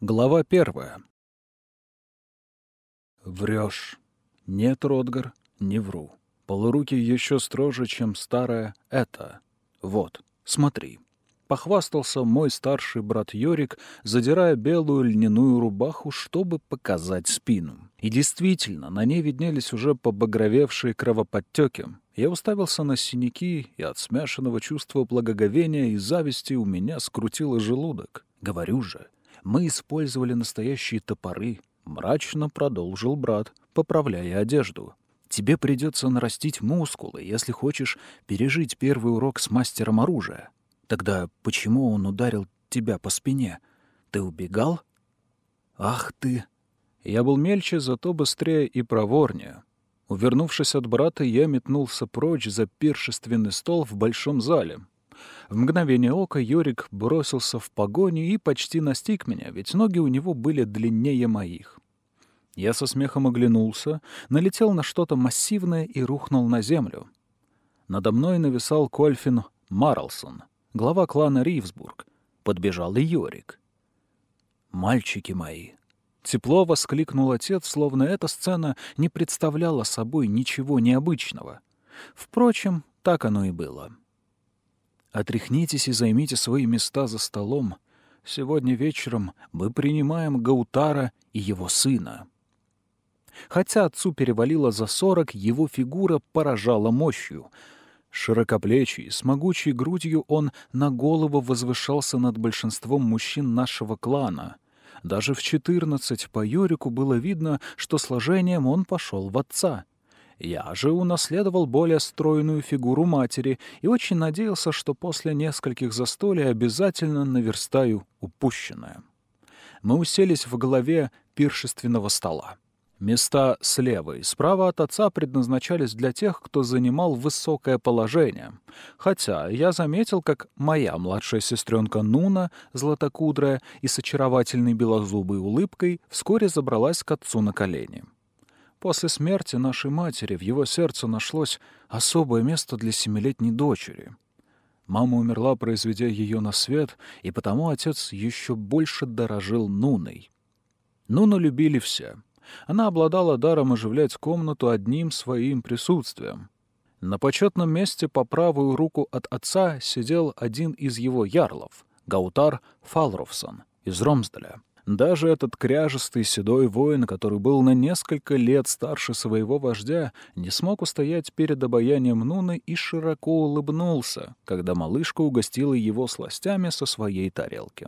Глава первая. Врешь. Нет, Ротгар, не вру. Полуруки еще строже, чем старое «это». Вот, смотри. Похвастался мой старший брат Йорик, задирая белую льняную рубаху, чтобы показать спину. И действительно, на ней виднелись уже побагровевшие кровоподтеки. Я уставился на синяки, и от смешанного чувства благоговения и зависти у меня скрутило желудок. Говорю же, мы использовали настоящие топоры, мрачно продолжил брат, поправляя одежду. Тебе придется нарастить мускулы, если хочешь пережить первый урок с мастером оружия. Тогда почему он ударил тебя по спине? Ты убегал? Ах ты! Я был мельче, зато быстрее и проворнее. Увернувшись от брата, я метнулся прочь за пиршественный стол в большом зале. В мгновение ока Йорик бросился в погоню и почти настиг меня, ведь ноги у него были длиннее моих. Я со смехом оглянулся, налетел на что-то массивное и рухнул на землю. Надо мной нависал Кольфин Марлсон — глава клана Ривсбург. Подбежал и Йорик. «Мальчики мои!» Тепло воскликнул отец, словно эта сцена не представляла собой ничего необычного. Впрочем, так оно и было. «Отряхнитесь и займите свои места за столом. Сегодня вечером мы принимаем Гаутара и его сына». Хотя отцу перевалило за сорок, его фигура поражала мощью — Широкоплечий, с могучей грудью он на голову возвышался над большинством мужчин нашего клана. Даже в четырнадцать по Юрику было видно, что сложением он пошел в отца. Я же унаследовал более стройную фигуру матери и очень надеялся, что после нескольких застолий обязательно наверстаю упущенное. Мы уселись в голове пиршественного стола. Места слева и справа от отца предназначались для тех, кто занимал высокое положение. Хотя я заметил, как моя младшая сестренка Нуна, златокудрая и с очаровательной белозубой улыбкой, вскоре забралась к отцу на колени. После смерти нашей матери в его сердце нашлось особое место для семилетней дочери. Мама умерла, произведя ее на свет, и потому отец еще больше дорожил Нуной. Нуну любили все — она обладала даром оживлять комнату одним своим присутствием. На почетном месте по правую руку от отца сидел один из его ярлов, Гаутар Фалровсон из Ромсдаля. Даже этот кряжестый седой воин, который был на несколько лет старше своего вождя, не смог устоять перед обаянием Нуны и широко улыбнулся, когда малышка угостила его сластями со своей тарелки.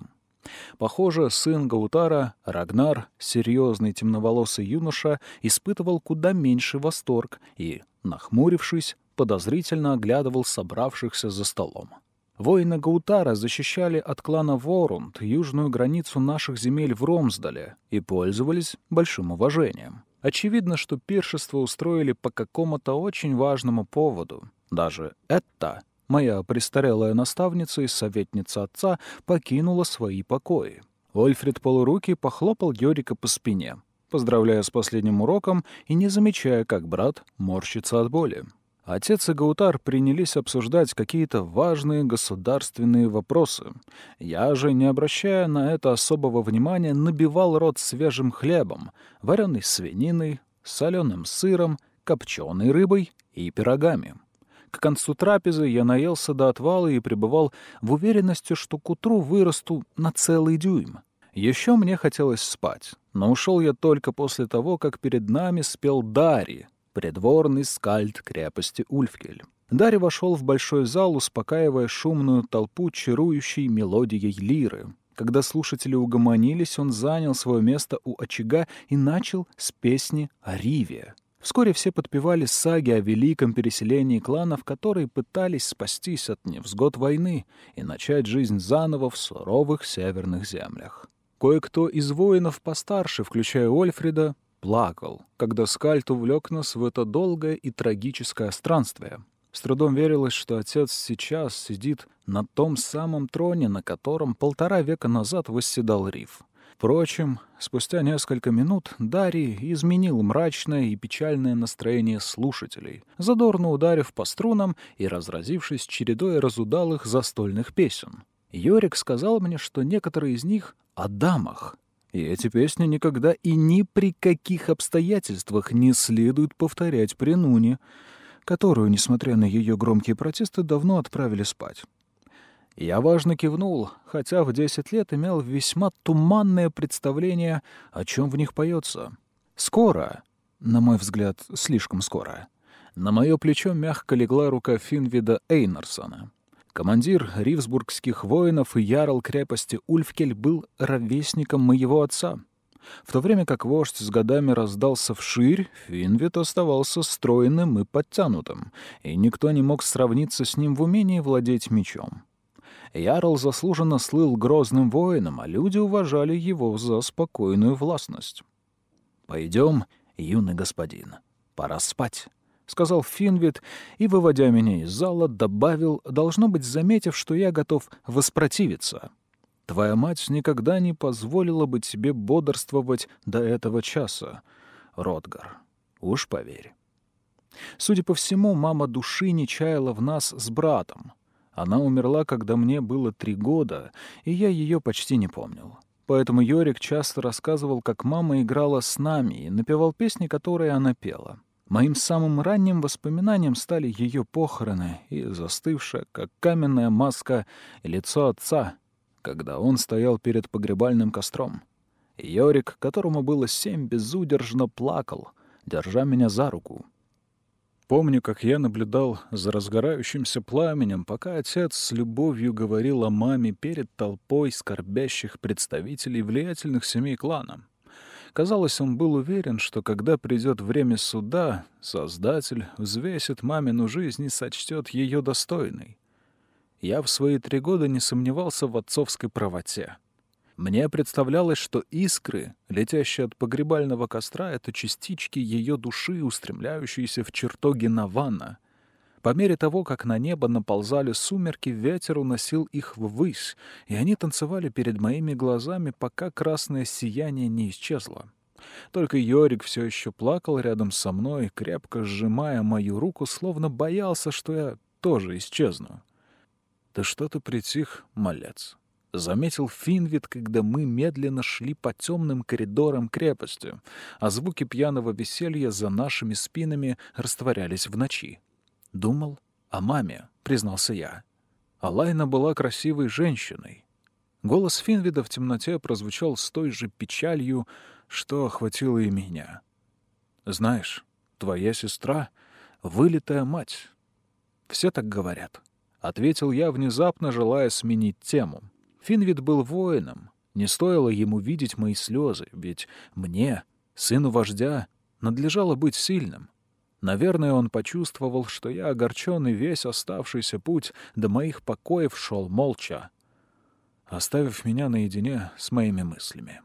Похоже, сын Гаутара, Рагнар, серьезный темноволосый юноша, испытывал куда меньше восторг и, нахмурившись, подозрительно оглядывал собравшихся за столом. Воины Гаутара защищали от клана Ворунд южную границу наших земель в Ромсдале и пользовались большим уважением. Очевидно, что пиршество устроили по какому-то очень важному поводу. Даже это Моя престарелая наставница и советница отца покинула свои покои. Ольфред полуруки похлопал Йорика по спине, поздравляя с последним уроком и не замечая, как брат морщится от боли. Отец и Гаутар принялись обсуждать какие-то важные государственные вопросы. Я же, не обращая на это особого внимания, набивал рот свежим хлебом, вареной свининой, соленым сыром, копченой рыбой и пирогами. К концу трапезы я наелся до отвала и пребывал в уверенности, что к утру вырасту на целый дюйм. Еще мне хотелось спать, но ушел я только после того, как перед нами спел Дари, придворный скальд крепости Ульфкель. Дари вошел в большой зал, успокаивая шумную толпу чарующей мелодией лиры. Когда слушатели угомонились, он занял свое место у очага и начал с песни о Риве. Вскоре все подпевали саги о великом переселении кланов, которые пытались спастись от невзгод войны и начать жизнь заново в суровых северных землях. Кое-кто из воинов постарше, включая Ольфрида, плакал, когда Скальт увлек нас в это долгое и трагическое странствие. С трудом верилось, что отец сейчас сидит на том самом троне, на котором полтора века назад восседал Риф. Впрочем, спустя несколько минут Дарий изменил мрачное и печальное настроение слушателей, задорно ударив по струнам и разразившись чередой разудалых застольных песен. Йорик сказал мне, что некоторые из них — о дамах. И эти песни никогда и ни при каких обстоятельствах не следует повторять при Нуне, которую, несмотря на ее громкие протесты, давно отправили спать. Я важно кивнул, хотя в десять лет имел весьма туманное представление, о чем в них поется. Скоро, на мой взгляд, слишком скоро, на мое плечо мягко легла рука Финвида Эйнарсона. Командир ривсбургских воинов и ярл крепости Ульфкель был ровесником моего отца. В то время как вождь с годами раздался вширь, Финвид оставался стройным и подтянутым, и никто не мог сравниться с ним в умении владеть мечом. Ярл заслуженно слыл грозным воином, а люди уважали его за спокойную властность. «Пойдем, юный господин, пора спать», — сказал Финвид и, выводя меня из зала, добавил, должно быть, заметив, что я готов воспротивиться. «Твоя мать никогда не позволила бы тебе бодрствовать до этого часа, Ротгар. Уж поверь». Судя по всему, мама души не чаяла в нас с братом — она умерла, когда мне было три года, и я ее почти не помнил. Поэтому Йорик часто рассказывал, как мама играла с нами и напевал песни, которые она пела. Моим самым ранним воспоминанием стали ее похороны и застывшая, как каменная маска, лицо отца, когда он стоял перед погребальным костром. Йорик, которому было семь, безудержно плакал, держа меня за руку. Помню, как я наблюдал за разгорающимся пламенем, пока отец с любовью говорил о маме перед толпой скорбящих представителей влиятельных семей клана. Казалось, он был уверен, что когда придет время суда, Создатель взвесит мамину жизнь и сочтет ее достойной. Я в свои три года не сомневался в отцовской правоте. Мне представлялось, что искры, летящие от погребального костра, — это частички ее души, устремляющиеся в чертоги Навана. По мере того, как на небо наползали сумерки, ветер уносил их ввысь, и они танцевали перед моими глазами, пока красное сияние не исчезло. Только Йорик все еще плакал рядом со мной, крепко сжимая мою руку, словно боялся, что я тоже исчезну. «Ты что-то притих, малец», заметил Финвит, когда мы медленно шли по темным коридорам крепости, а звуки пьяного веселья за нашими спинами растворялись в ночи. Думал о маме, признался я. Алайна была красивой женщиной. Голос Финвида в темноте прозвучал с той же печалью, что охватило и меня. «Знаешь, твоя сестра — вылитая мать. Все так говорят», — ответил я, внезапно желая сменить тему. Финвид был воином. Не стоило ему видеть мои слезы, ведь мне, сыну вождя, надлежало быть сильным. Наверное, он почувствовал, что я огорчен, и весь оставшийся путь до моих покоев шел молча, оставив меня наедине с моими мыслями.